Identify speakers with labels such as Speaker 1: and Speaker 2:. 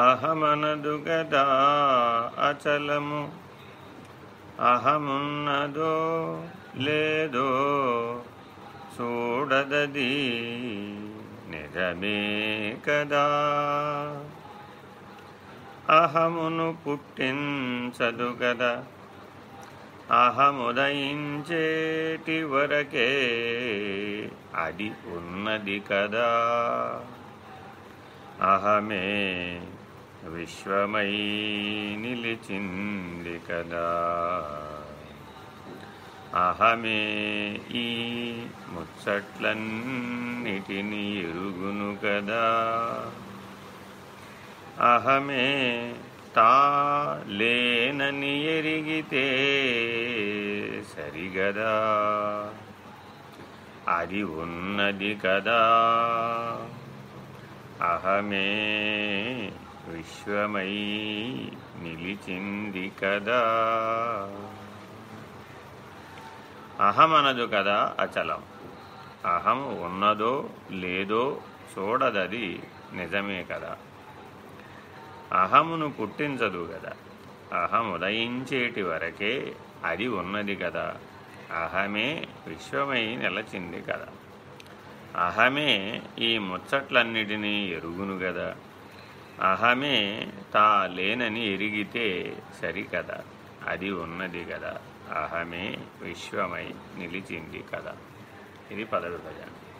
Speaker 1: అహమనదు గదా అచలము. అహమున్నదో లేదో చూడదది నిజమే కదా. అహమును పుట్టించదు కదా అహముదయించేటి వరకే అది ఉన్నది కదా. అహమే విశ్వమై నిలిచింది కదా. అహమే ఈ ముచ్చట్లన్నిటిని ఎరుగును కదా. అహమే తా లేనని ఎరిగితే సరిగదా. అది ఉన్నది కదా. అహమే విశ్వమై నిలిచింది కదా. అహమనదు కదా అచలం. అహం ఉన్నదో లేదో చూడదది నిజమే కదా. అహమును పుట్టించదు కదా. అహం ఉదయించేటి వరకే అది ఉన్నది కదా. అహమే విశ్వమై నిలచింది కదా. అహమే ఈ ముచ్చట్లన్నిటినీ ఎరుగును కదా. అహమే తా లేనని ఎరిగితే సరికదా. అది ఉన్నది కదా. అహమే విశ్వమై నిలిచింది కదా. ఇది పదవిభజన.